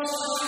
Oh,